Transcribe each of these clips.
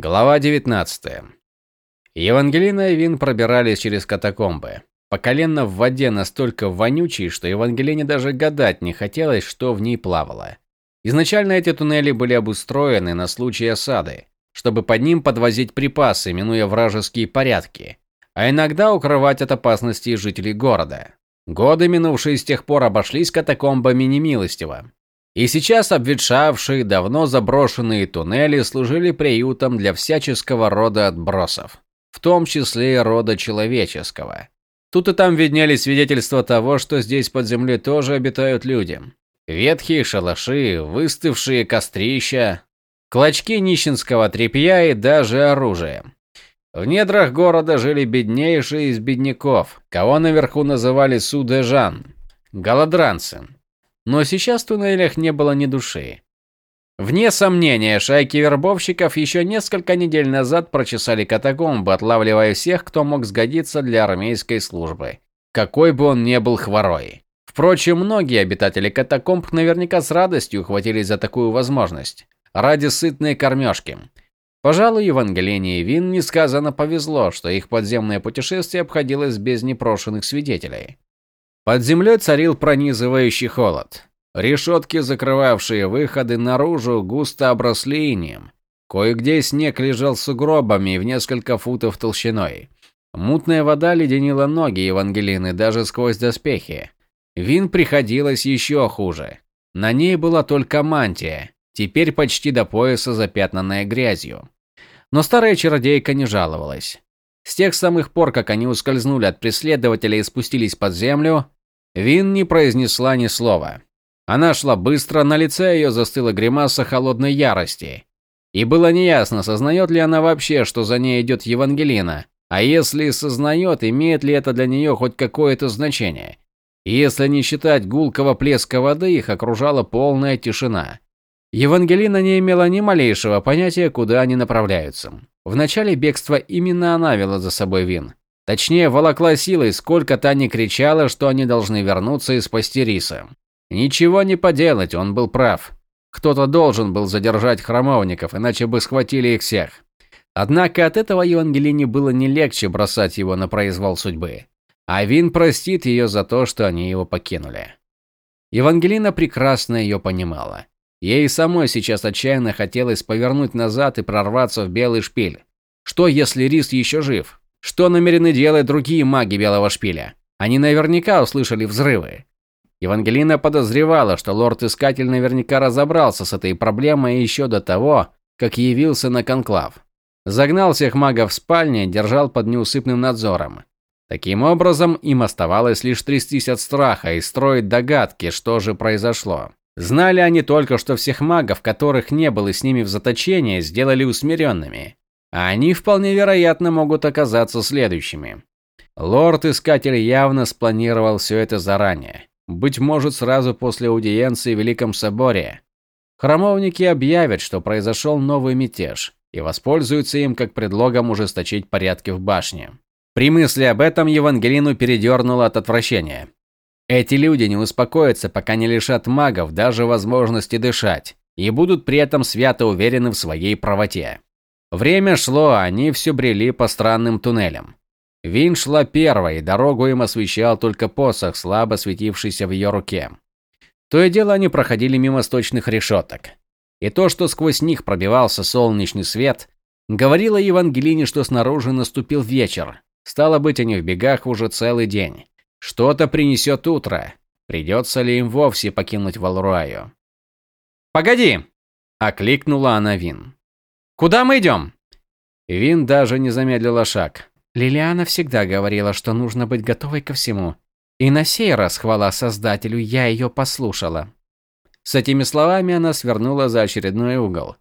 Глава 19. Евангелина и Вин пробирались через катакомбы. По колено в воде настолько вонючей, что Евангелине даже гадать не хотелось, что в ней плавало. Изначально эти туннели были обустроены на случай осады, чтобы под ним подвозить припасы, минуя вражеские порядки, а иногда укрывать от опасности жителей города. Годы, минувшие с тех пор, обошлись катакомбами немилостиво. И сейчас обветшавшие, давно заброшенные туннели служили приютом для всяческого рода отбросов, в том числе и рода человеческого. Тут и там виднелись свидетельства того, что здесь под землей тоже обитают люди. Ветхие шалаши, выставшие кострища, клочки нищенского тряпья и даже оружие. В недрах города жили беднейшие из бедняков, кого наверху называли судежан, голодранцы. Но сейчас в туннелях не было ни души. Вне сомнения, шайки вербовщиков еще несколько недель назад прочесали катакомбы, отлавливая всех, кто мог сгодиться для армейской службы, какой бы он ни был хворой. Впрочем, многие обитатели катакомб наверняка с радостью хватились за такую возможность, ради сытной кормежки. Пожалуй, Евангелине и Вин несказанно повезло, что их подземное путешествие обходилось без непрошенных свидетелей. Под землей царил пронизывающий холод. Решетки, закрывавшие выходы наружу, густо обросли инеем. Кое-где снег лежал сугробами в несколько футов толщиной. Мутная вода леденила ноги Евангелины даже сквозь доспехи. Вин приходилось еще хуже. На ней была только мантия, теперь почти до пояса запятнанная грязью. Но старая чародейка не жаловалась. С тех самых пор, как они ускользнули от преследователя и спустились под землю, Вин не произнесла ни слова. Она шла быстро, на лице ее застыла гримаса холодной ярости. И было неясно, сознает ли она вообще, что за ней идет Евангелина, а если сознает, имеет ли это для нее хоть какое-то значение. Если не считать гулкого плеска воды, их окружала полная тишина. Евангелина не имела ни малейшего понятия, куда они направляются. В начале бегства именно она вела за собой Вин. Точнее, волокла силой, сколько та не кричала, что они должны вернуться и спасти Риса. Ничего не поделать, он был прав. Кто-то должен был задержать храмовников, иначе бы схватили их всех. Однако от этого Евангелине было не легче бросать его на произвол судьбы. А Вин простит ее за то, что они его покинули. Евангелина прекрасно ее понимала. Ей самой сейчас отчаянно хотелось повернуть назад и прорваться в белый шпиль. Что, если Рис еще жив? Что намерены делать другие маги Белого Шпиля? Они наверняка услышали взрывы. Евангелина подозревала, что лорд-искатель наверняка разобрался с этой проблемой еще до того, как явился на конклав. Загнал всех магов в спальне, держал под неусыпным надзором. Таким образом, им оставалось лишь трястись от страха и строить догадки, что же произошло. Знали они только, что всех магов, которых не было с ними в заточении, сделали усмиренными. А они вполне вероятно могут оказаться следующими. Лорд-искатель явно спланировал все это заранее. Быть может, сразу после аудиенции в Великом Соборе. Храмовники объявят, что произошел новый мятеж, и воспользуются им как предлогом ужесточить порядки в башне. При мысли об этом Евангелину передернуло от отвращения. Эти люди не успокоятся, пока не лишат магов даже возможности дышать, и будут при этом свято уверены в своей правоте. Время шло, а они все брели по странным туннелям. Вин шла первой, дорогу им освещал только посох, слабо светившийся в ее руке. То и дело они проходили мимо сточных решеток. И то, что сквозь них пробивался солнечный свет, говорило Евангелине, что снаружи наступил вечер. Стало быть, они в бегах уже целый день. Что-то принесет утро. Придется ли им вовсе покинуть Валруаю? «Погоди!» – окликнула она Вин. Куда мы идем?» Вин даже не замедлила шаг. Лилиана всегда говорила, что нужно быть готовой ко всему. И на сей раз, хвала Создателю, я ее послушала. С этими словами она свернула за очередной угол.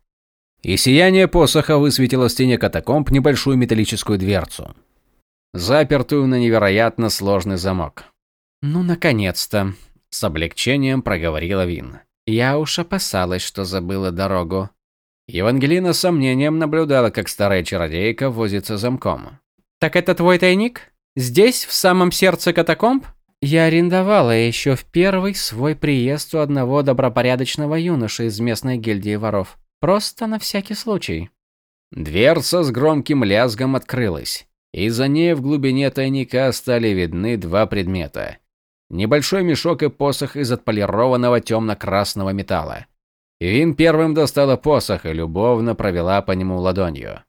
И сияние посоха высветило в стене катакомб небольшую металлическую дверцу, запертую на невероятно сложный замок. «Ну, наконец-то!» – с облегчением проговорила Вин. «Я уж опасалась, что забыла дорогу. Евангелина с сомнением наблюдала, как старая чародейка возится замком. «Так это твой тайник? Здесь, в самом сердце катакомб?» «Я арендовала еще в первый свой приезд у одного добропорядочного юноши из местной гильдии воров. Просто на всякий случай». Дверца с громким лязгом открылась, и за ней в глубине тайника стали видны два предмета. Небольшой мешок и посох из отполированного темно-красного металла. Вин первым достала посох и любовно провела по нему ладонью.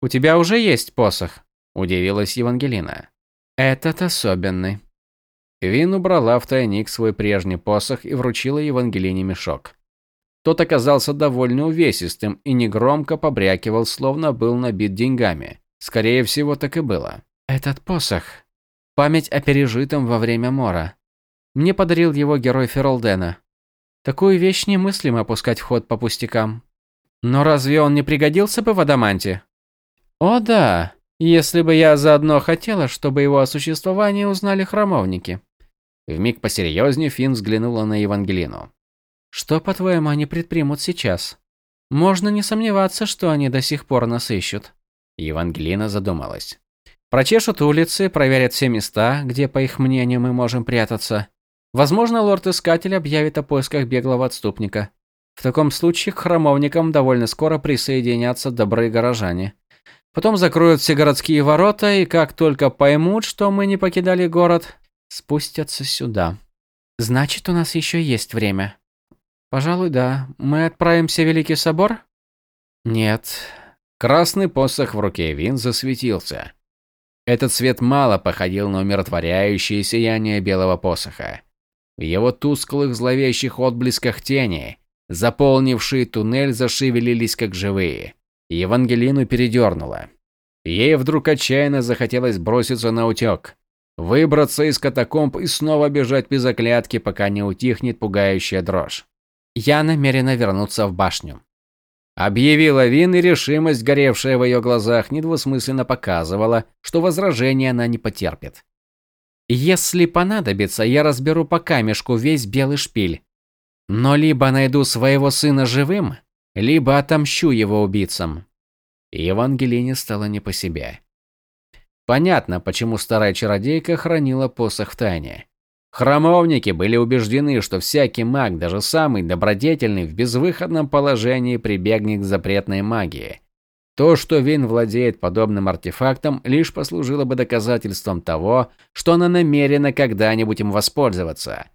«У тебя уже есть посох?» – удивилась Евангелина. «Этот особенный». Вин убрала в тайник свой прежний посох и вручила Евангелине мешок. Тот оказался довольно увесистым и негромко побрякивал, словно был набит деньгами. Скорее всего, так и было. «Этот посох. Память о пережитом во время мора. Мне подарил его герой Феролдена. Такую вещь немыслимо опускать в ход по пустякам. Но разве он не пригодился бы в Адаманте? О да, если бы я заодно хотела, чтобы его о существовании узнали храмовники. Вмиг посерьезнее Финн взглянула на Евангелину. Что, по-твоему, они предпримут сейчас? Можно не сомневаться, что они до сих пор нас ищут. Евангелина задумалась. Прочешут улицы, проверят все места, где, по их мнению, мы можем прятаться. Возможно, лорд-искатель объявит о поисках беглого отступника. В таком случае к храмовникам довольно скоро присоединятся добрые горожане. Потом закроют все городские ворота, и как только поймут, что мы не покидали город, спустятся сюда. Значит, у нас еще есть время. Пожалуй, да. Мы отправимся в Великий Собор? Нет. Красный посох в руке Вин засветился. Этот свет мало походил на умиротворяющее сияние белого посоха. В его тусклых зловещих отблесках тени, заполнившие туннель, зашевелились как живые. Евангелину передернуло. Ей вдруг отчаянно захотелось броситься на утек, выбраться из катакомб и снова бежать без оглядки, пока не утихнет пугающая дрожь. «Я намерена вернуться в башню», Объявила Вин, и решимость, горевшая в ее глазах, недвусмысленно показывала, что возражения она не потерпит. Если понадобится, я разберу по камешку весь белый шпиль. Но либо найду своего сына живым, либо отомщу его убийцам. Евангелине стало не по себе. Понятно, почему старая чародейка хранила посох в тайне. Храмовники были убеждены, что всякий маг, даже самый добродетельный, в безвыходном положении прибегнет к запретной магии. То, что Вин владеет подобным артефактом, лишь послужило бы доказательством того, что она намерена когда-нибудь им воспользоваться,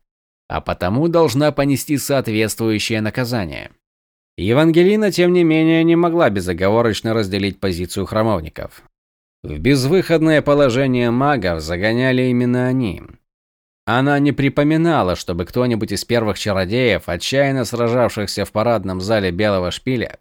а потому должна понести соответствующее наказание. Евангелина, тем не менее, не могла безоговорочно разделить позицию храмовников. В безвыходное положение магов загоняли именно они. Она не припоминала, чтобы кто-нибудь из первых чародеев, отчаянно сражавшихся в парадном зале Белого Шпиля,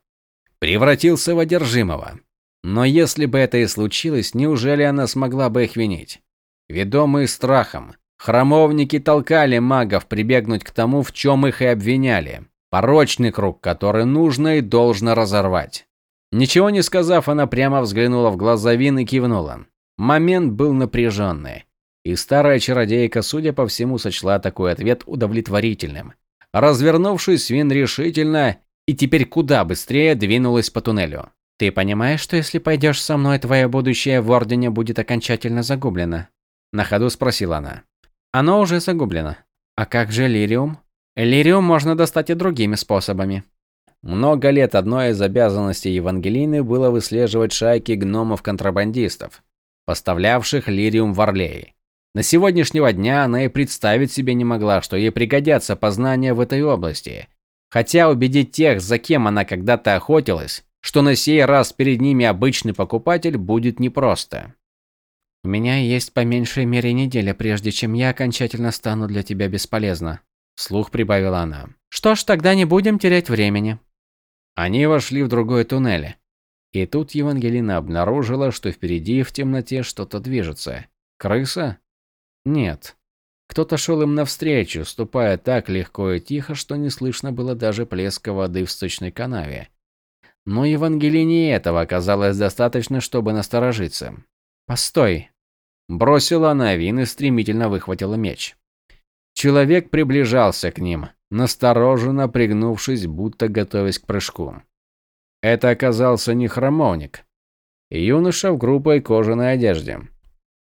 превратился в одержимого. Но если бы это и случилось, неужели она смогла бы их винить? Ведомые страхом, храмовники толкали магов прибегнуть к тому, в чем их и обвиняли. Порочный круг, который нужно и должно разорвать. Ничего не сказав, она прямо взглянула в глаза Вин и кивнула. Момент был напряженный. И старая чародейка, судя по всему, сочла такой ответ удовлетворительным. Развернувшись, Вин решительно и теперь куда быстрее двинулась по туннелю. Ты понимаешь, что если пойдешь со мной, твое будущее в Ордене будет окончательно загублено? На ходу спросила она. Оно уже загублено. А как же Лириум? Лириум можно достать и другими способами. Много лет одной из обязанностей Евангелины было выслеживать шайки гномов-контрабандистов, поставлявших Лириум в Орлеи. На сегодняшнего дня она и представить себе не могла, что ей пригодятся познания в этой области, Хотя убедить тех, за кем она когда-то охотилась, что на сей раз перед ними обычный покупатель, будет непросто. У меня есть по меньшей мере неделя, прежде чем я окончательно стану для тебя бесполезна, вслух прибавила она. Что ж, тогда не будем терять времени. Они вошли в другой туннель. И тут Евангелина обнаружила, что впереди в темноте что-то движется. Крыса? Нет. Кто-то шел им навстречу, ступая так легко и тихо, что не слышно было даже плеска воды в сточной канаве. Но Евангелине этого оказалось достаточно, чтобы насторожиться. «Постой!» Бросила она вин и стремительно выхватила меч. Человек приближался к ним, настороженно пригнувшись, будто готовясь к прыжку. Это оказался не храмовник. Юноша в грубой кожаной одежде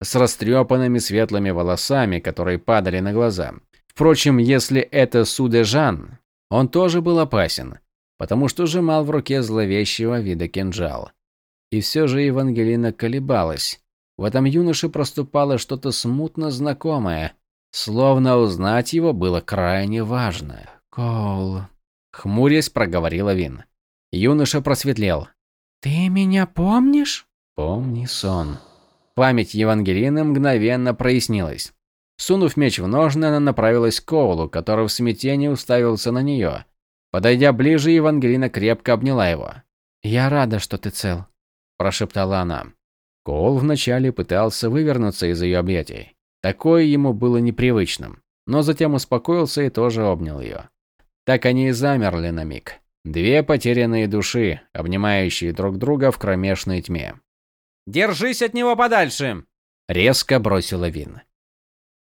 с растрепанными светлыми волосами, которые падали на глаза. Впрочем, если это Судежан, он тоже был опасен, потому что сжимал в руке зловещего вида кинжал. И все же Евангелина колебалась. В этом юноше проступало что-то смутно знакомое, словно узнать его было крайне важно. «Коул», — хмурясь проговорила Вин. Юноша просветлел. «Ты меня помнишь?» «Помни сон». Память Евангелины мгновенно прояснилась. Сунув меч в ножны, она направилась к Коулу, который в смятении уставился на нее. Подойдя ближе, Евангелина крепко обняла его. «Я рада, что ты цел», – прошептала она. Коул вначале пытался вывернуться из ее объятий. Такое ему было непривычным, но затем успокоился и тоже обнял ее. Так они и замерли на миг. Две потерянные души, обнимающие друг друга в кромешной тьме. «Держись от него подальше!» – резко бросила Вин.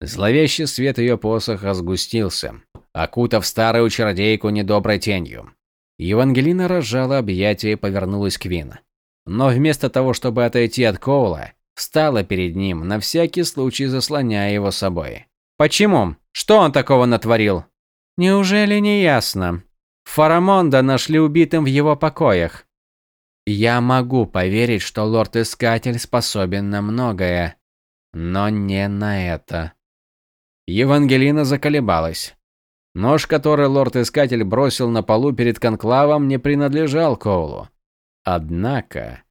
Зловещий свет ее посоха сгустился, окутав старую чародейку недоброй тенью. Евангелина разжала объятия и повернулась к Вин. Но вместо того, чтобы отойти от Коула, встала перед ним, на всякий случай заслоняя его собой. «Почему? Что он такого натворил?» «Неужели не ясно? Фарамонда нашли убитым в его покоях. Я могу поверить, что лорд-искатель способен на многое, но не на это». Евангелина заколебалась. Нож, который лорд-искатель бросил на полу перед конклавом, не принадлежал Коулу. Однако,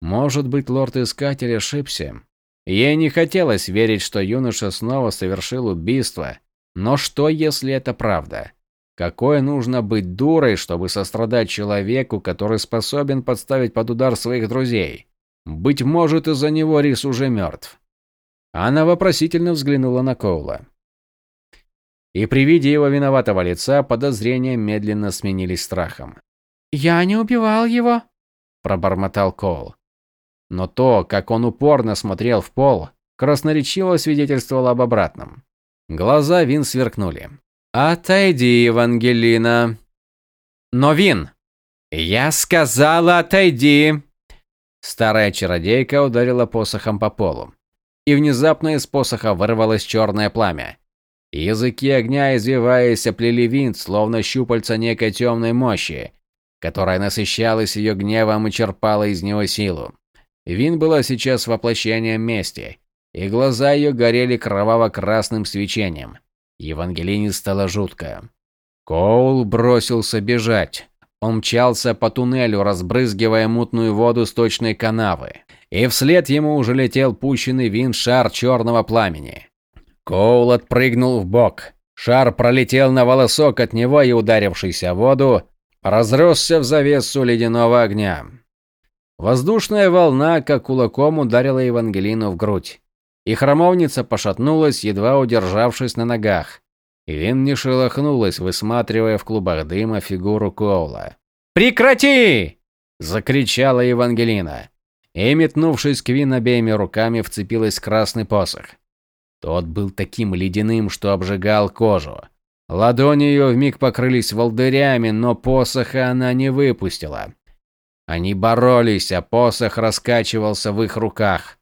может быть, лорд-искатель ошибся. Ей не хотелось верить, что юноша снова совершил убийство. Но что, если это правда? Какой нужно быть дурой, чтобы сострадать человеку, который способен подставить под удар своих друзей? Быть может, из-за него Рис уже мертв. Она вопросительно взглянула на Коула. И при виде его виноватого лица подозрения медленно сменились страхом. «Я не убивал его», – пробормотал Коул. Но то, как он упорно смотрел в пол, красноречиво свидетельствовало об обратном. Глаза Вин сверкнули. «Отойди, Евангелина!» «Но, Вин!» «Я сказала, отойди!» Старая чародейка ударила посохом по полу. И внезапно из посоха вырвалось черное пламя. Языки огня, извиваясь, оплели винт, словно щупальца некой темной мощи, которая насыщалась ее гневом и черпала из него силу. Вин была сейчас воплощением мести, и глаза ее горели кроваво-красным свечением. Евангелине стало жутко. Коул бросился бежать. Он мчался по туннелю, разбрызгивая мутную воду сточной канавы. И вслед ему уже летел пущенный вин шар черного пламени. Коул отпрыгнул в бок. Шар пролетел на волосок от него и, ударившись о воду, разросся в завесу ледяного огня. Воздушная волна, как кулаком, ударила Евангелину в грудь. И храмовница пошатнулась, едва удержавшись на ногах. Вин не шелохнулась, высматривая в клубах дыма фигуру Коула. «Прекрати!» – закричала Евангелина. И, метнувшись к Вин обеими руками, вцепилась в красный посох. Тот был таким ледяным, что обжигал кожу. Ладони ее вмиг покрылись волдырями, но посоха она не выпустила. Они боролись, а посох раскачивался в их руках,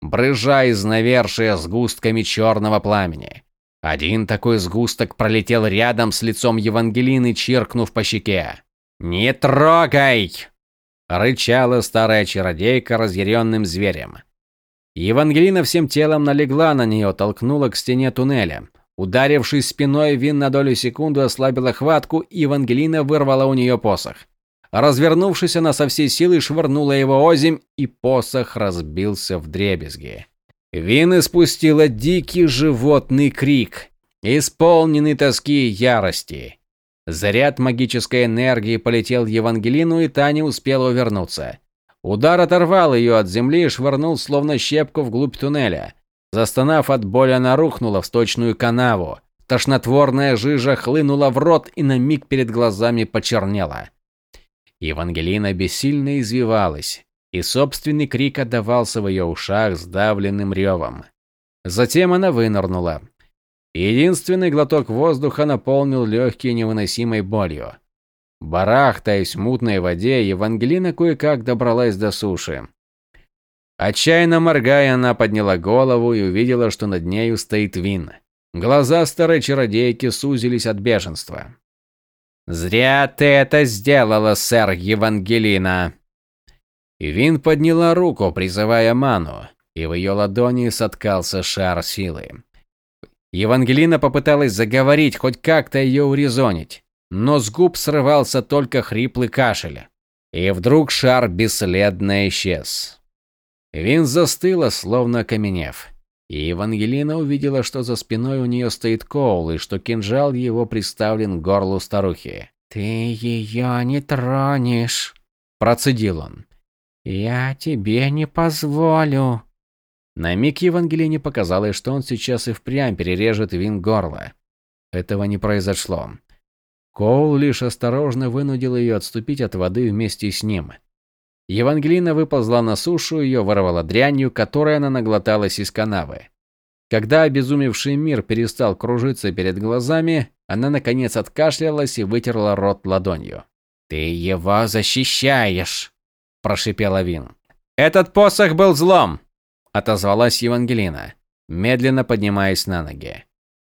брыжа из навершия сгустками черного пламени. Один такой сгусток пролетел рядом с лицом Евангелины, чиркнув по щеке. «Не трогай!» – рычала старая чародейка разъяренным зверем. Евангелина всем телом налегла на нее, толкнула к стене туннеля. Ударившись спиной, Вин на долю секунды ослабила хватку, и Евангелина вырвала у нее посох. Развернувшись, она со всей силы швырнула его озимь, и посох разбился в дребезги. Вин испустила дикий животный крик, исполненный тоски и ярости. Заряд магической энергии полетел Евангелину, и та не успела увернуться. Удар оторвал ее от земли и швырнул словно щепку вглубь туннеля. Застонав от боли, она рухнула в сточную канаву. Тошнотворная жижа хлынула в рот и на миг перед глазами почернела. Евангелина бессильно извивалась, и собственный крик отдавался в ее ушах сдавленным ревом. Затем она вынырнула. Единственный глоток воздуха наполнил легкие невыносимой болью. Барахтаясь в мутной воде, Евангелина кое-как добралась до суши. Отчаянно моргая, она подняла голову и увидела, что над нею стоит Вин. Глаза старой чародейки сузились от бешенства. «Зря ты это сделала, сэр Евангелина!» Вин подняла руку, призывая ману, и в ее ладони соткался шар силы. Евангелина попыталась заговорить, хоть как-то ее урезонить, но с губ срывался только хриплый кашель. И вдруг шар бесследно исчез. Вин застыла, словно окаменев. И Евангелина увидела, что за спиной у нее стоит Коул, и что кинжал его приставлен к горлу старухи. «Ты ее не тронешь», – процедил он. «Я тебе не позволю». На миг Евангелине показалось, что он сейчас и впрямь перережет Вин горло. Этого не произошло. Коул лишь осторожно вынудил ее отступить от воды вместе с ним. Евангелина выползла на сушу, ее ворвала дрянью, которой она наглоталась из канавы. Когда обезумевший мир перестал кружиться перед глазами, она наконец откашлялась и вытерла рот ладонью. «Ты его защищаешь!» – прошипела Вин. «Этот посох был злом!» – отозвалась Евангелина, медленно поднимаясь на ноги.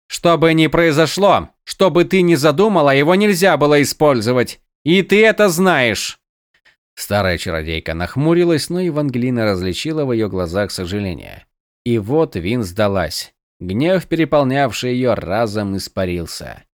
«Что бы ни произошло, что бы ты ни задумала, его нельзя было использовать. И ты это знаешь!» Старая чародейка нахмурилась, но Евангелина различила в ее глазах сожаление. И вот Вин сдалась. Гнев, переполнявший ее, разом испарился.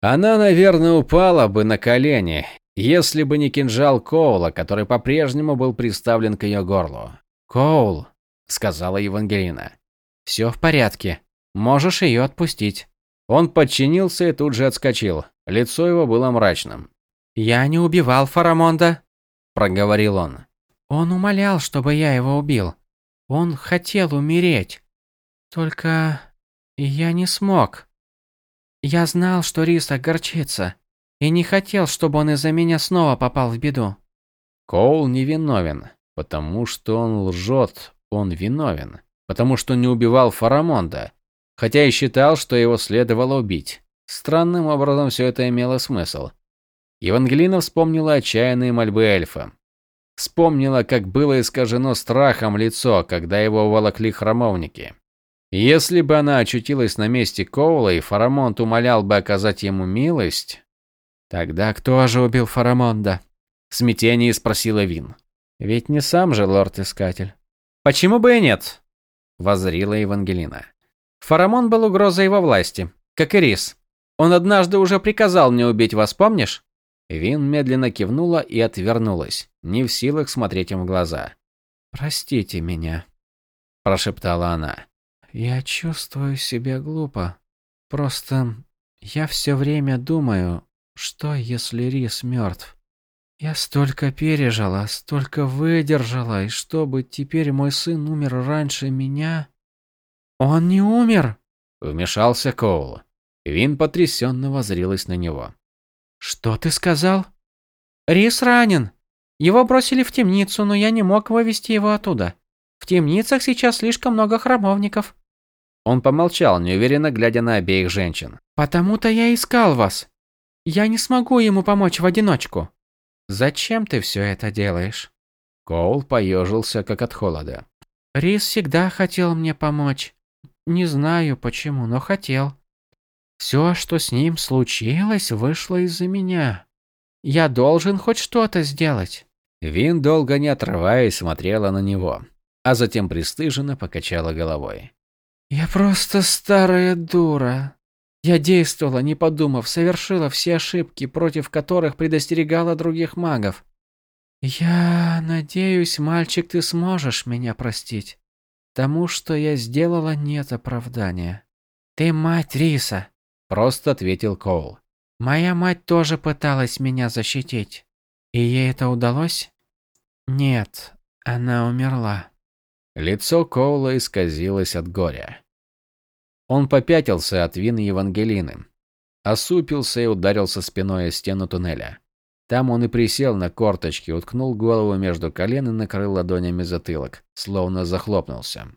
Она, наверное, упала бы на колени, если бы не кинжал Коула, который по-прежнему был приставлен к ее горлу. «Коул», — сказала Евангелина, — «все в порядке. Можешь ее отпустить». Он подчинился и тут же отскочил. Лицо его было мрачным. «Я не убивал Фарамонда», – проговорил он. «Он умолял, чтобы я его убил. Он хотел умереть. Только я не смог. Я знал, что Рис огорчится, и не хотел, чтобы он из-за меня снова попал в беду». Коул невиновен, потому что он лжет, он виновен, потому что не убивал Фарамонда, хотя и считал, что его следовало убить. Странным образом все это имело смысл. Евангелина вспомнила отчаянные мольбы эльфа. Вспомнила, как было искажено страхом лицо, когда его волокли храмовники. Если бы она очутилась на месте Коула и Фарамонд умолял бы оказать ему милость... Тогда кто же убил Фарамонда? В смятении спросила Вин. Ведь не сам же лорд-искатель. Почему бы и нет? Возрила Евангелина. Фарамон был угрозой его власти, как и Рис. Он однажды уже приказал мне убить вас, помнишь? Вин медленно кивнула и отвернулась, не в силах смотреть им в глаза. «Простите меня», – прошептала она. «Я чувствую себя глупо. Просто я все время думаю, что если Рис мертв? Я столько пережила, столько выдержала, и чтобы теперь мой сын умер раньше меня...» «Он не умер!» – вмешался Коул. Вин потрясенно возрилась на него. «Что ты сказал?» «Рис ранен. Его бросили в темницу, но я не мог вывести его оттуда. В темницах сейчас слишком много храмовников». Он помолчал, неуверенно глядя на обеих женщин. «Потому-то я искал вас. Я не смогу ему помочь в одиночку». «Зачем ты все это делаешь?» Коул поежился, как от холода. «Рис всегда хотел мне помочь. Не знаю почему, но хотел. Все, что с ним случилось, вышло из-за меня. Я должен хоть что-то сделать. Вин, долго не отрываясь, смотрела на него, а затем пристыженно покачала головой. Я просто старая дура. Я действовала, не подумав, совершила все ошибки, против которых предостерегала других магов. Я надеюсь, мальчик, ты сможешь меня простить. Тому, что я сделала, нет оправдания. Ты мать Риса, Просто ответил Коул. Моя мать тоже пыталась меня защитить. И ей это удалось? Нет, она умерла. Лицо Коула исказилось от горя. Он попятился от вины Евангелины, осупился и ударился спиной о стену туннеля. Там он и присел на корточки, уткнул голову между колен и накрыл ладонями затылок, словно захлопнулся.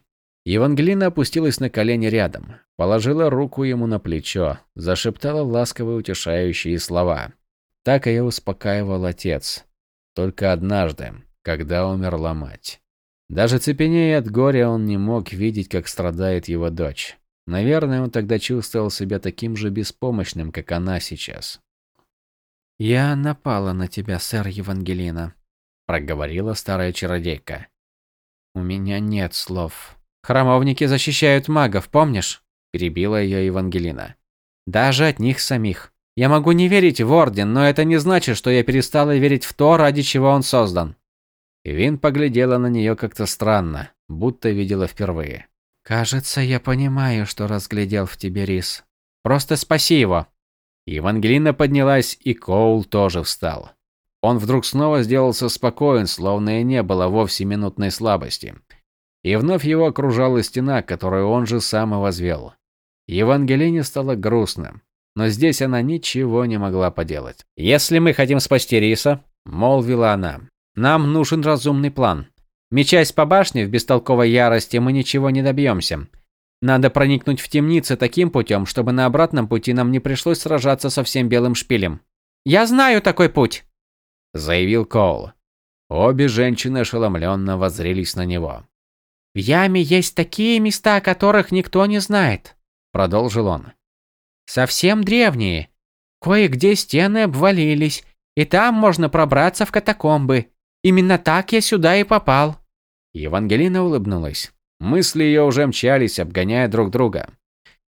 Евангелина опустилась на колени рядом, положила руку ему на плечо, зашептала ласковые утешающие слова. Так ее успокаивал отец. Только однажды, когда умерла мать. Даже цепенея от горя, он не мог видеть, как страдает его дочь. Наверное, он тогда чувствовал себя таким же беспомощным, как она сейчас. «Я напала на тебя, сэр Евангелина», – проговорила старая чародейка. «У меня нет слов. Храмовники защищают магов, помнишь?» – перебила ее Евангелина. «Даже от них самих. Я могу не верить в Орден, но это не значит, что я перестала верить в то, ради чего он создан». Вин поглядела на нее как-то странно, будто видела впервые. «Кажется, я понимаю, что разглядел в тебе рис. Просто спаси его!» Евангелина поднялась, и Коул тоже встал. Он вдруг снова сделался спокоен, словно и не было вовсе минутной слабости. И вновь его окружала стена, которую он же сам и возвел. Евангелине стало грустно, но здесь она ничего не могла поделать. «Если мы хотим спасти Риса», – молвила она, – «нам нужен разумный план. Мечась по башне в бестолковой ярости, мы ничего не добьемся. Надо проникнуть в темницы таким путем, чтобы на обратном пути нам не пришлось сражаться со всем белым шпилем. «Я знаю такой путь», – заявил Коул. Обе женщины ошеломленно воззрелись на него. «В яме есть такие места, о которых никто не знает», – продолжил он. «Совсем древние. Кое-где стены обвалились, и там можно пробраться в катакомбы. Именно так я сюда и попал». Евангелина улыбнулась. Мысли ее уже мчались, обгоняя друг друга.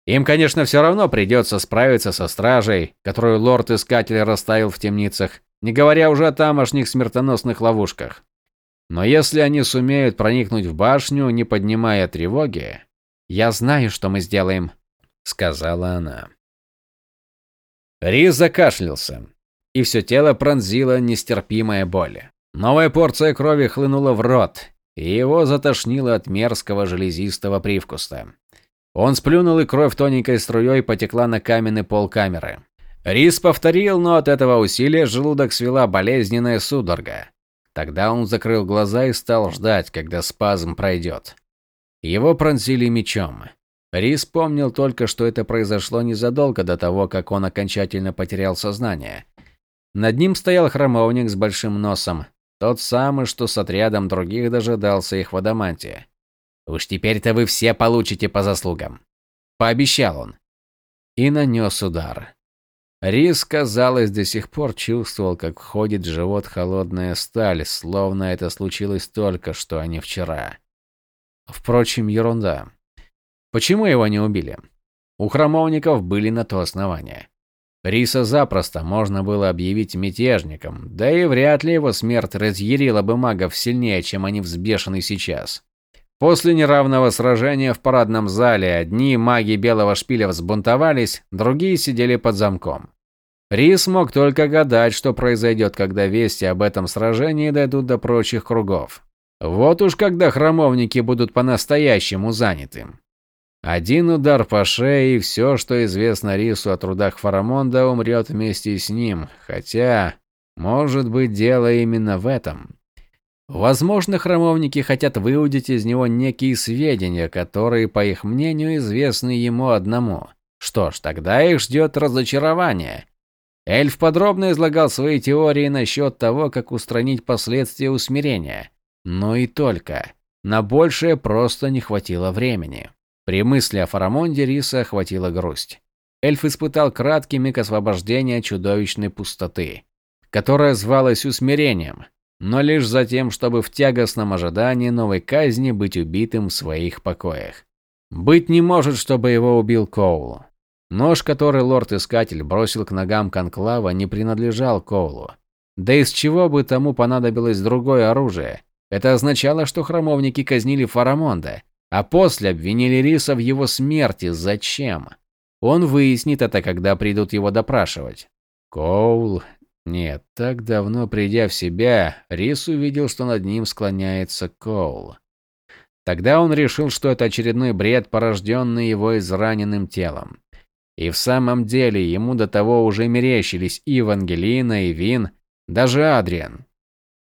Им, конечно, все равно придется справиться со стражей, которую лорд-искатель расставил в темницах, не говоря уже о тамошних смертоносных ловушках. Но если они сумеют проникнуть в башню, не поднимая тревоги, я знаю, что мы сделаем, сказала она. Рис закашлялся, и все тело пронзила нестерпимая боль. Новая порция крови хлынула в рот, и его затошнило от мерзкого железистого привкуса. Он сплюнул, и кровь тоненькой струей потекла на каменный пол камеры. Рис повторил, но от этого усилия желудок свела болезненная судорога. Тогда он закрыл глаза и стал ждать, когда спазм пройдет. Его пронзили мечом. Рис помнил только, что это произошло незадолго до того, как он окончательно потерял сознание. Над ним стоял храмовник с большим носом, тот самый, что с отрядом других дожидался их в Адаманте. «Уж теперь-то вы все получите по заслугам», – пообещал он. И нанес удар. Рис, казалось, до сих пор чувствовал, как входит в живот холодная сталь, словно это случилось только что, а не вчера. Впрочем, ерунда. Почему его не убили? У храмовников были на то основания. Риса запросто можно было объявить мятежником, да и вряд ли его смерть разъярила бы магов сильнее, чем они взбешены сейчас. После неравного сражения в парадном зале одни маги Белого Шпиля взбунтовались, другие сидели под замком. Рис мог только гадать, что произойдет, когда вести об этом сражении дойдут до прочих кругов. Вот уж когда храмовники будут по-настоящему заняты. Один удар по шее, и все, что известно Рису о трудах Фарамонда, умрет вместе с ним. Хотя, может быть, дело именно в этом. Возможно, храмовники хотят выудить из него некие сведения, которые, по их мнению, известны ему одному. Что ж, тогда их ждет разочарование. Эльф подробно излагал свои теории насчет того, как устранить последствия усмирения. Но и только. На большее просто не хватило времени. При мысли о Фарамонде Риса охватила грусть. Эльф испытал краткий миг освобождения чудовищной пустоты, которая звалась усмирением, но лишь за тем, чтобы в тягостном ожидании новой казни быть убитым в своих покоях. Быть не может, чтобы его убил Коул. Нож, который лорд-искатель бросил к ногам Конклава, не принадлежал Коулу. Да из чего бы тому понадобилось другое оружие? Это означало, что храмовники казнили Фарамонда, а после обвинили Риса в его смерти. Зачем? Он выяснит это, когда придут его допрашивать. Коул... Нет, так давно придя в себя, Рис увидел, что над ним склоняется Коул. Тогда он решил, что это очередной бред, порожденный его израненным телом. И в самом деле ему до того уже мерещились и Евангелина, и Вин, даже Адриан.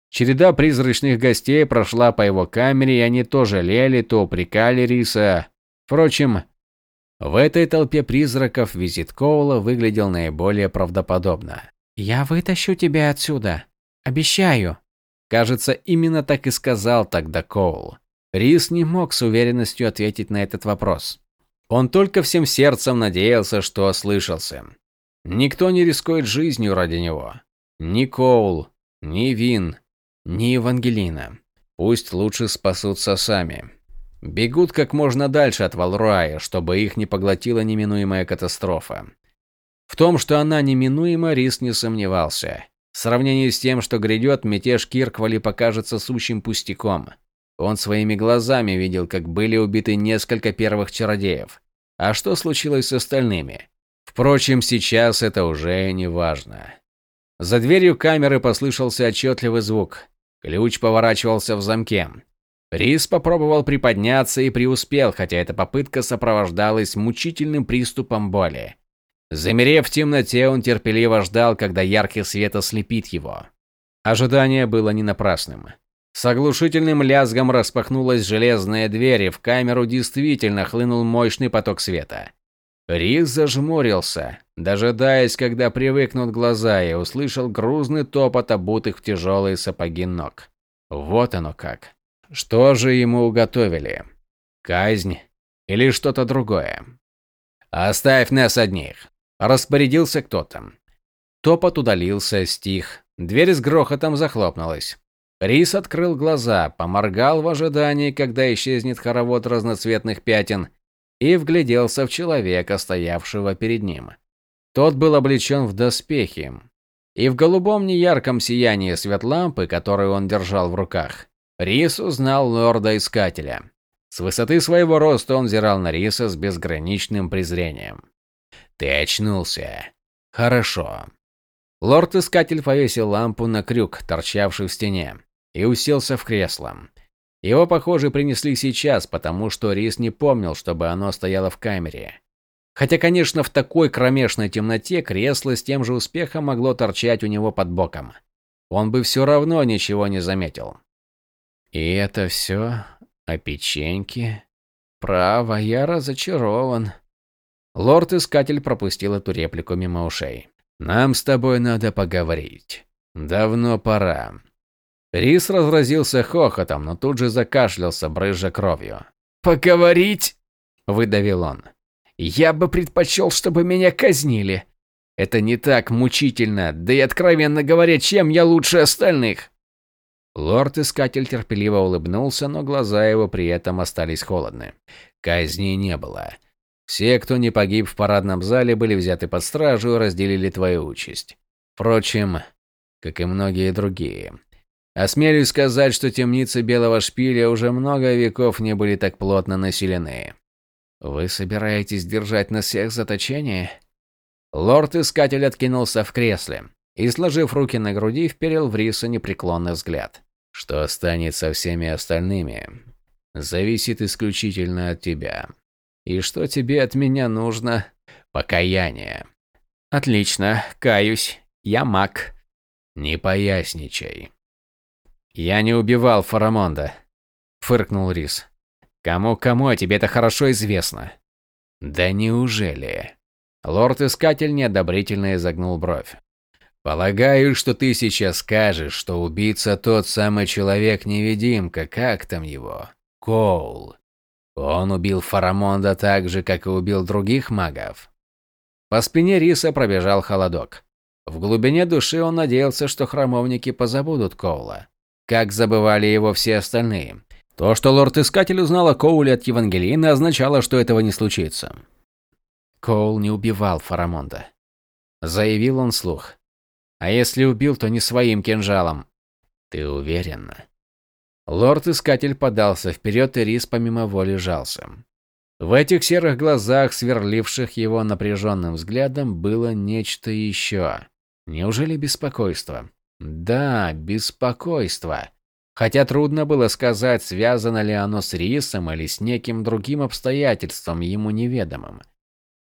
Череда призрачных гостей прошла по его камере, и они то жалели, то упрекали Риса. Впрочем, в этой толпе призраков визит Коула выглядел наиболее правдоподобно. «Я вытащу тебя отсюда. Обещаю». Кажется, именно так и сказал тогда Коул. Рис не мог с уверенностью ответить на этот вопрос. Он только всем сердцем надеялся, что ослышался. Никто не рискует жизнью ради него. Ни Коул, ни Вин, ни Евангелина. Пусть лучше спасутся сами. Бегут как можно дальше от Валруая, чтобы их не поглотила неминуемая катастрофа. В том, что она неминуема, Рис не сомневался. В сравнении с тем, что грядет, мятеж Кирквали покажется сущим пустяком. Он своими глазами видел, как были убиты несколько первых чародеев. А что случилось с остальными? Впрочем, сейчас это уже не важно. За дверью камеры послышался отчетливый звук. Ключ поворачивался в замке. Рис попробовал приподняться и преуспел, хотя эта попытка сопровождалась мучительным приступом боли. Замерев в темноте, он терпеливо ждал, когда яркий свет ослепит его. Ожидание было не напрасным. С оглушительным лязгом распахнулась железная дверь, и в камеру действительно хлынул мощный поток света. Рис зажмурился, дожидаясь, когда привыкнут глаза, и услышал грузный топот обутых в тяжелые сапоги ног. Вот оно как. Что же ему уготовили? Казнь или что-то другое? «Оставь нас одних!» Распорядился кто-то. Топот удалился, стих. Дверь с грохотом захлопнулась. Рис открыл глаза, поморгал в ожидании, когда исчезнет хоровод разноцветных пятен, и вгляделся в человека, стоявшего перед ним. Тот был облечен в доспехи, и в голубом неярком сиянии светлампы, которую он держал в руках, Рис узнал лорда-искателя. С высоты своего роста он взирал на Риса с безграничным презрением. «Ты очнулся. Хорошо». Лорд-искатель повесил лампу на крюк, торчавший в стене, и уселся в кресло. Его, похоже, принесли сейчас, потому что Рис не помнил, чтобы оно стояло в камере. Хотя, конечно, в такой кромешной темноте кресло с тем же успехом могло торчать у него под боком. Он бы все равно ничего не заметил. И это все о печеньке? Право, я разочарован. Лорд-искатель пропустил эту реплику мимо ушей. Нам с тобой надо поговорить. Давно пора. Рис разразился хохотом, но тут же закашлялся, брызжа кровью. «Поговорить?» – выдавил он. «Я бы предпочел, чтобы меня казнили. Это не так мучительно, да и откровенно говоря, чем я лучше остальных?» Лорд-искатель терпеливо улыбнулся, но глаза его при этом остались холодны. Казни не было. Все, кто не погиб в парадном зале, были взяты под стражу и разделили твою участь. Впрочем, как и многие другие. Осмелюсь сказать, что темницы Белого Шпиля уже много веков не были так плотно населены. Вы собираетесь держать нас всех заточение? Лорд-искатель откинулся в кресле и, сложив руки на груди, вперил в Риса непреклонный взгляд. Что станет со всеми остальными, зависит исключительно от тебя. И что тебе от меня нужно? Покаяние. Отлично, каюсь. Я маг. Не поясничай. Я не убивал Фарамонда, фыркнул Рис. Кому-кому, а тебе это хорошо известно. Да неужели? Лорд-искатель неодобрительно изогнул бровь. Полагаю, что ты сейчас скажешь, что убийца тот самый человек-невидимка, как там его? Коул. Он убил Фарамонда так же, как и убил других магов. По спине Риса пробежал холодок. В глубине души он надеялся, что храмовники позабудут Коула, как забывали его все остальные. То, что лорд-искатель узнал о Коуле от Евангелины, означало, что этого не случится. Коул не убивал Фарамонда. Заявил он слух. А если убил, то не своим кинжалом. Ты уверен? Лорд-искатель подался вперед, и Рис помимо воли жался. В этих серых глазах, сверливших его напряженным взглядом, было нечто еще. Неужели беспокойство? Да, беспокойство. Хотя трудно было сказать, связано ли оно с Рисом или с неким другим обстоятельством, ему неведомым.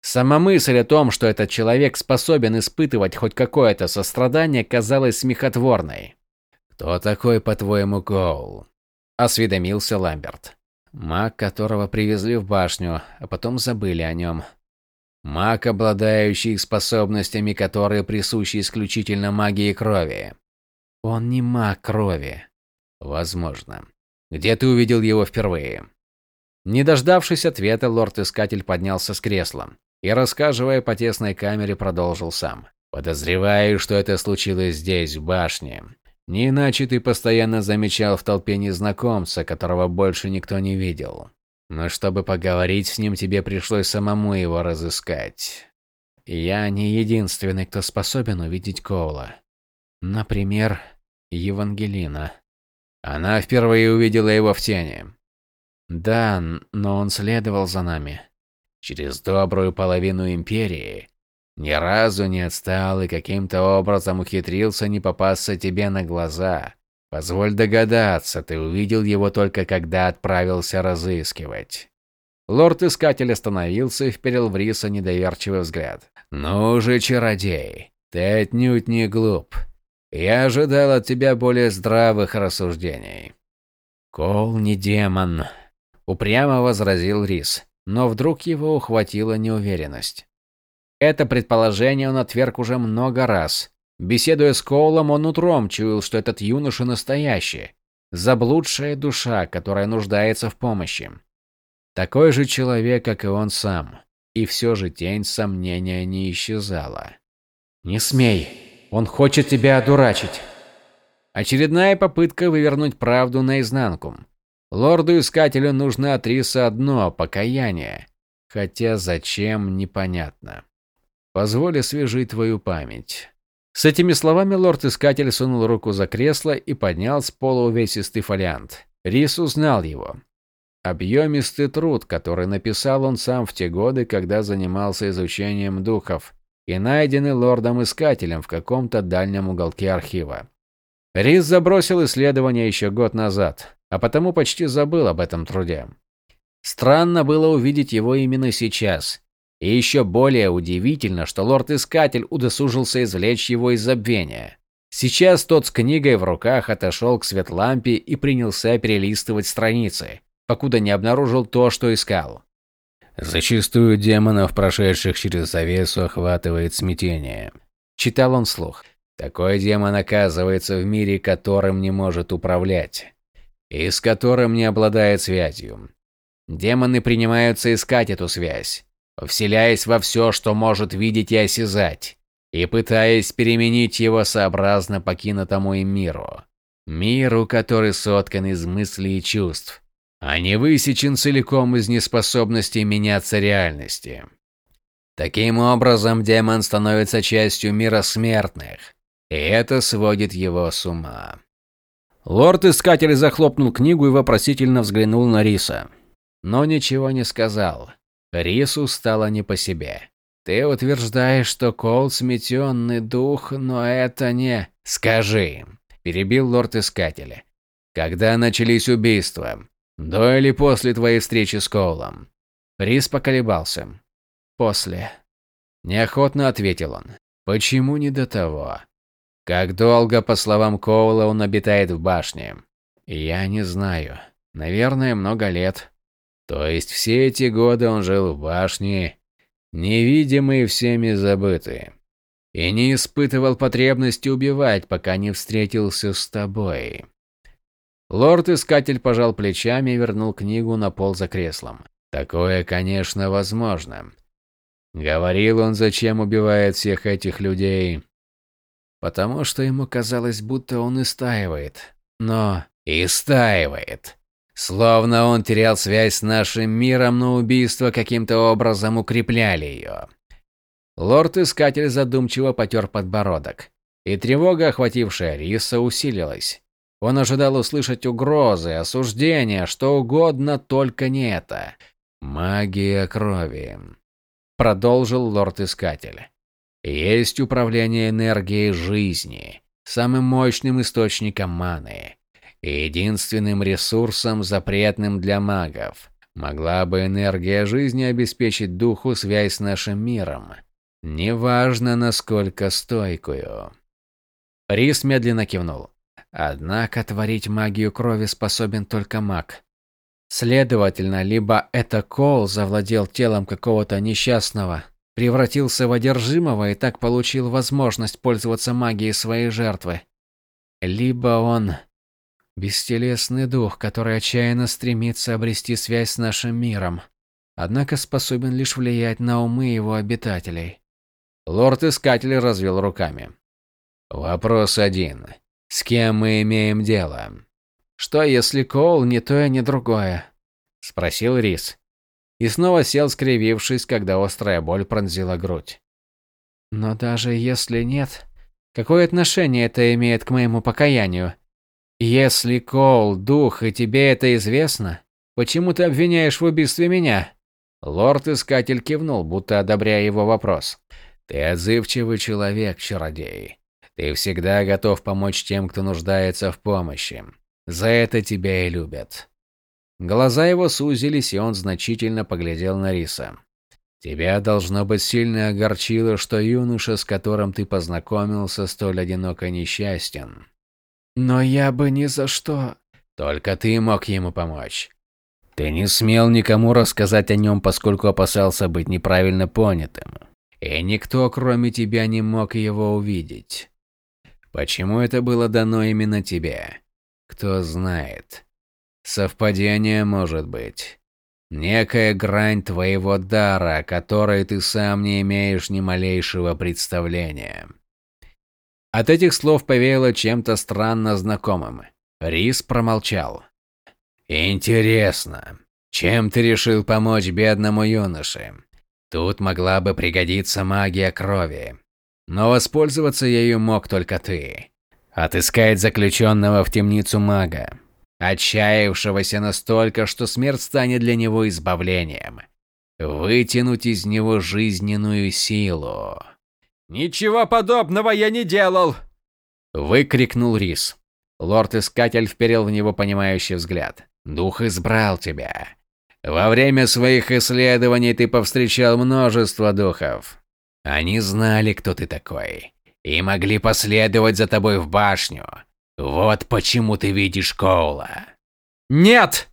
Сама мысль о том, что этот человек способен испытывать хоть какое-то сострадание, казалась смехотворной. «Кто такой, по-твоему, Коул?» – осведомился Ламберт. Маг, которого привезли в башню, а потом забыли о нем. Маг, обладающий способностями, которые присущи исключительно магии крови. Он не маг крови. Возможно. Где ты увидел его впервые? Не дождавшись ответа, лорд-искатель поднялся с кресла и, рассказывая по тесной камере, продолжил сам. «Подозреваю, что это случилось здесь, в башне. Не иначе ты постоянно замечал в толпе незнакомца, которого больше никто не видел. Но чтобы поговорить с ним, тебе пришлось самому его разыскать. Я не единственный, кто способен увидеть Коула. Например, Евангелина. Она впервые увидела его в тени. Да, но он следовал за нами. Через добрую половину Империи. Ни разу не отстал и каким-то образом ухитрился не попасться тебе на глаза. Позволь догадаться, ты увидел его только когда отправился разыскивать. Лорд-искатель остановился и вперил в Риса недоверчивый взгляд. «Ну же, чародей, ты отнюдь не глуп. Я ожидал от тебя более здравых рассуждений». «Кол не демон», — упрямо возразил Рис, но вдруг его ухватила неуверенность. Это предположение он отверг уже много раз, Беседуя с Коулом, он утром чуял, что этот юноша настоящий, заблудшая душа, которая нуждается в помощи. Такой же человек, как и он сам. И все же тень сомнения не исчезала. «Не смей! Он хочет тебя одурачить!» Очередная попытка вывернуть правду наизнанку. Лорду-искателю нужно от Риса одно – покаяние. Хотя зачем – непонятно. Позволь освежить твою память. С этими словами лорд-искатель сунул руку за кресло и поднял с пола увесистый фолиант. Рис узнал его. Объемистый труд, который написал он сам в те годы, когда занимался изучением духов, и найденный лордом-искателем в каком-то дальнем уголке архива. Рис забросил исследование еще год назад, а потому почти забыл об этом труде. Странно было увидеть его именно сейчас, и еще более удивительно, что лорд-искатель удосужился извлечь его из забвения. Сейчас тот с книгой в руках отошел к светлампе и принялся перелистывать страницы, покуда не обнаружил то, что искал. «Зачастую демонов, прошедших через завесу, охватывает смятение», – читал он вслух. «Такой демон оказывается в мире, которым не может управлять, и с которым не обладает связью. Демоны принимаются искать эту связь, вселяясь во все, что может видеть и осязать, и пытаясь переменить его сообразно покинутому им миру. Миру, который соткан из мыслей и чувств, а не высечен целиком из неспособности меняться реальности. Таким образом, демон становится частью мира смертных, и это сводит его с ума. Лорд-искатель захлопнул книгу и вопросительно взглянул на Риса, но ничего не сказал. Рису стало не по себе. «Ты утверждаешь, что Кол сметенный дух, но это не...» «Скажи», – перебил лорд-искатель. «Когда начались убийства? До или после твоей встречи с Коулом?» Рис поколебался. «После». Неохотно ответил он. «Почему не до того? Как долго, по словам Коула, он обитает в башне?» «Я не знаю. Наверное, много лет. То есть все эти годы он жил в башне, невидимый всеми забытый, и не испытывал потребности убивать, пока не встретился с тобой. Лорд-искатель пожал плечами и вернул книгу на пол за креслом. Такое, конечно, возможно. Говорил он, зачем убивает всех этих людей. Потому что ему казалось, будто он истаивает. Но истаивает. Словно он терял связь с нашим миром, но убийства каким-то образом укрепляли ее. Лорд-искатель задумчиво потер подбородок, и тревога, охватившая Риса, усилилась. Он ожидал услышать угрозы, осуждения, что угодно, только не это. «Магия крови», — продолжил лорд-искатель. «Есть управление энергией жизни, самым мощным источником маны единственным ресурсом, запретным для магов. Могла бы энергия жизни обеспечить духу связь с нашим миром. Неважно, насколько стойкую. Рис медленно кивнул. Однако творить магию крови способен только маг. Следовательно, либо это Кол завладел телом какого-то несчастного, превратился в одержимого и так получил возможность пользоваться магией своей жертвы. Либо он Бестелесный дух, который отчаянно стремится обрести связь с нашим миром, однако способен лишь влиять на умы его обитателей. Лорд-искатель развел руками. Вопрос один. С кем мы имеем дело? Что если Коул не то и не другое? Спросил Рис. И снова сел, скривившись, когда острая боль пронзила грудь. Но даже если нет, какое отношение это имеет к моему покаянию? Если Коул – дух, и тебе это известно, почему ты обвиняешь в убийстве меня? Лорд-искатель кивнул, будто одобряя его вопрос. Ты отзывчивый человек, чародей. Ты всегда готов помочь тем, кто нуждается в помощи. За это тебя и любят. Глаза его сузились, и он значительно поглядел на Риса. Тебя должно быть сильно огорчило, что юноша, с которым ты познакомился, столь одиноко несчастен. Но я бы ни за что. Только ты мог ему помочь. Ты не смел никому рассказать о нем, поскольку опасался быть неправильно понятым. И никто, кроме тебя, не мог его увидеть. Почему это было дано именно тебе? Кто знает. Совпадение может быть. Некая грань твоего дара, о которой ты сам не имеешь ни малейшего представления. От этих слов повеяло чем-то странно знакомым. Рис промолчал. «Интересно, чем ты решил помочь бедному юноше? Тут могла бы пригодиться магия крови. Но воспользоваться ею мог только ты. Отыскать заключенного в темницу мага, отчаявшегося настолько, что смерть станет для него избавлением. Вытянуть из него жизненную силу. «Ничего подобного я не делал!» Выкрикнул Рис. Лорд-искатель вперил в него понимающий взгляд. «Дух избрал тебя. Во время своих исследований ты повстречал множество духов. Они знали, кто ты такой, и могли последовать за тобой в башню. Вот почему ты видишь Коула. Нет!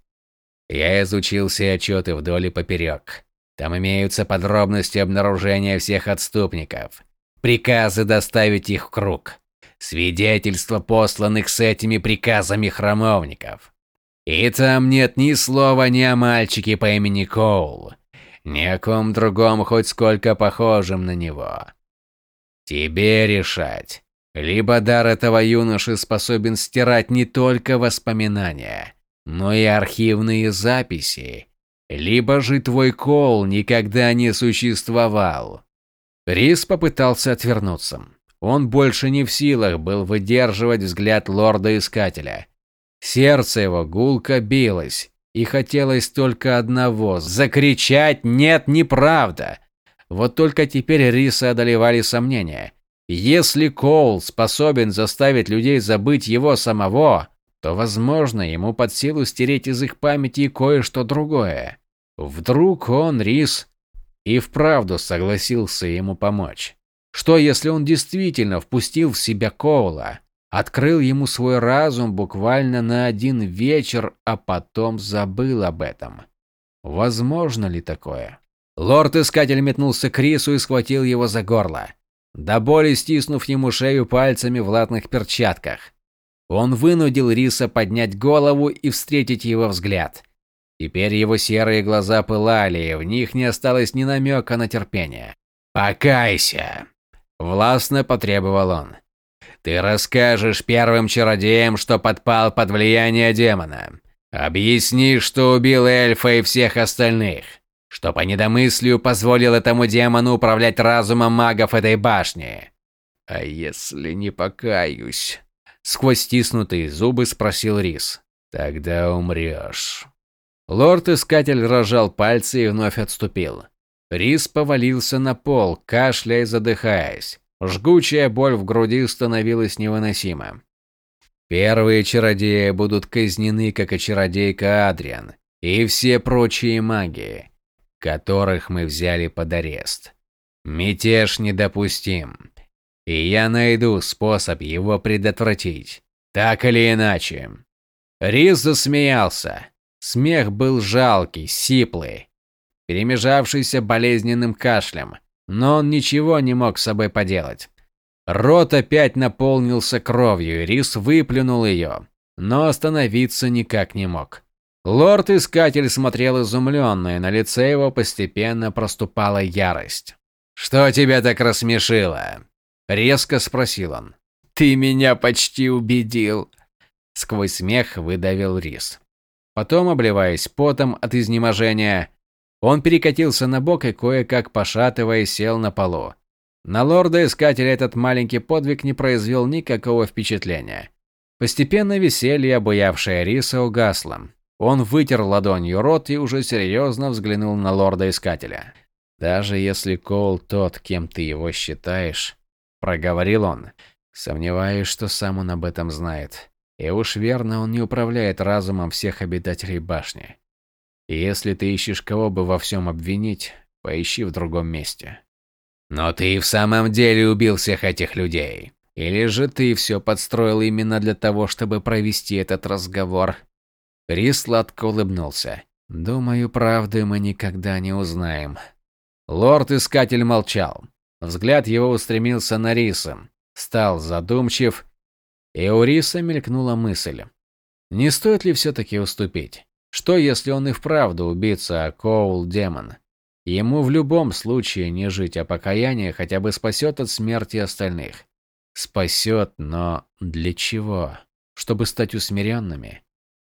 Я изучил все отчеты вдоль и поперек. Там имеются подробности обнаружения всех отступников, приказы доставить их в круг, свидетельства посланных с этими приказами храмовников. И там нет ни слова ни о мальчике по имени Коул, ни о ком другом хоть сколько похожем на него. Тебе решать. Либо дар этого юноши способен стирать не только воспоминания, но и архивные записи, либо же твой кол никогда не существовал. Рис попытался отвернуться. Он больше не в силах был выдерживать взгляд лорда-искателя. Сердце его гулко билось, и хотелось только одного – закричать «Нет, неправда!». Вот только теперь Риса одолевали сомнения. Если Коул способен заставить людей забыть его самого, то, возможно, ему под силу стереть из их памяти кое-что другое. Вдруг он, Рис, и вправду согласился ему помочь. Что, если он действительно впустил в себя Коула, открыл ему свой разум буквально на один вечер, а потом забыл об этом. Возможно ли такое? Лорд-искатель метнулся к Рису и схватил его за горло, до боли стиснув ему шею пальцами в латных перчатках. Он вынудил Риса поднять голову и встретить его взгляд. Теперь его серые глаза пылали, и в них не осталось ни намека на терпение. «Покайся!» – властно потребовал он. Ты расскажешь первым чародеям, что подпал под влияние демона. Объясни, что убил эльфа и всех остальных. Что по недомыслию позволил этому демону управлять разумом магов этой башни. А если не покаюсь? Сквозь стиснутые зубы спросил Рис. Тогда умрешь. Лорд-искатель разжал пальцы и вновь отступил. Рис повалился на пол, кашляя и задыхаясь. Жгучая боль в груди становилась невыносима. Первые чародеи будут казнены, как и чародейка Адриан, и все прочие маги, которых мы взяли под арест. Мятеж недопустим, и я найду способ его предотвратить, так или иначе. Рис засмеялся. Смех был жалкий, сиплый, перемежавшийся болезненным кашлем, но он ничего не мог с собой поделать. Рот опять наполнился кровью, и Рис выплюнул ее, но остановиться никак не мог. Лорд-искатель смотрел изумленно, и на лице его постепенно проступала ярость. «Что тебя так рассмешило?» – резко спросил он. Ты меня почти убедил. Сквозь смех выдавил Рис. Потом, обливаясь потом от изнеможения, он перекатился на бок и кое-как пошатываясь сел на полу. На лорда-искателя этот маленький подвиг не произвел никакого впечатления. Постепенно веселье, обуявшее Риса, угасло. Он вытер ладонью рот и уже серьезно взглянул на лорда-искателя. «Даже если Коул тот, кем ты его считаешь», – проговорил он, – «сомневаюсь, что сам он об этом знает. И уж верно, он не управляет разумом всех обитателей башни. И если ты ищешь кого бы во всем обвинить, поищи в другом месте». «Но ты и в самом деле убил всех этих людей. Или же ты все подстроил именно для того, чтобы провести этот разговор?» Рис сладко улыбнулся. «Думаю, правды мы никогда не узнаем». Лорд-искатель молчал. Взгляд его устремился на Риса. Стал задумчив, и у Риса мелькнула мысль. Не стоит ли все-таки уступить? Что, если он и вправду убийца, а Коул – демон? Ему в любом случае не жить, а покаяние хотя бы спасет от смерти остальных. Спасет, но для чего? Чтобы стать усмиренными?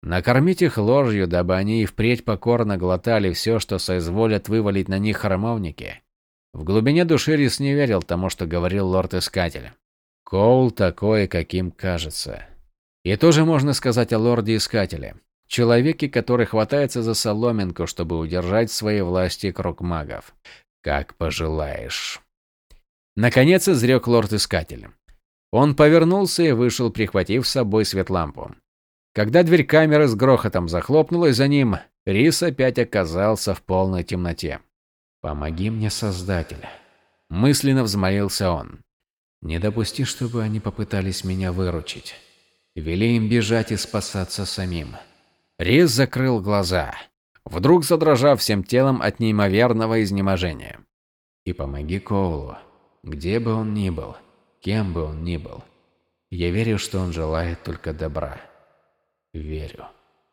Накормить их ложью, дабы они и впредь покорно глотали все, что соизволят вывалить на них храмовники. В глубине души Рис не верил тому, что говорил лорд-искатель. Коул такой, каким кажется. И тоже можно сказать о лорде-искателе. Человеке, который хватается за соломинку, чтобы удержать в своей власти круг магов. Как пожелаешь. Наконец изрек лорд-искатель. Он повернулся и вышел, прихватив с собой светлампу. Когда дверь камеры с грохотом захлопнулась за ним, Рис опять оказался в полной темноте. «Помоги мне, Создатель!» Мысленно взмолился он. «Не допусти, чтобы они попытались меня выручить. Вели им бежать и спасаться самим». Рис закрыл глаза, вдруг задрожав всем телом от неимоверного изнеможения. «И помоги Коулу, где бы он ни был, кем бы он ни был. Я верю, что он желает только добра». Верю.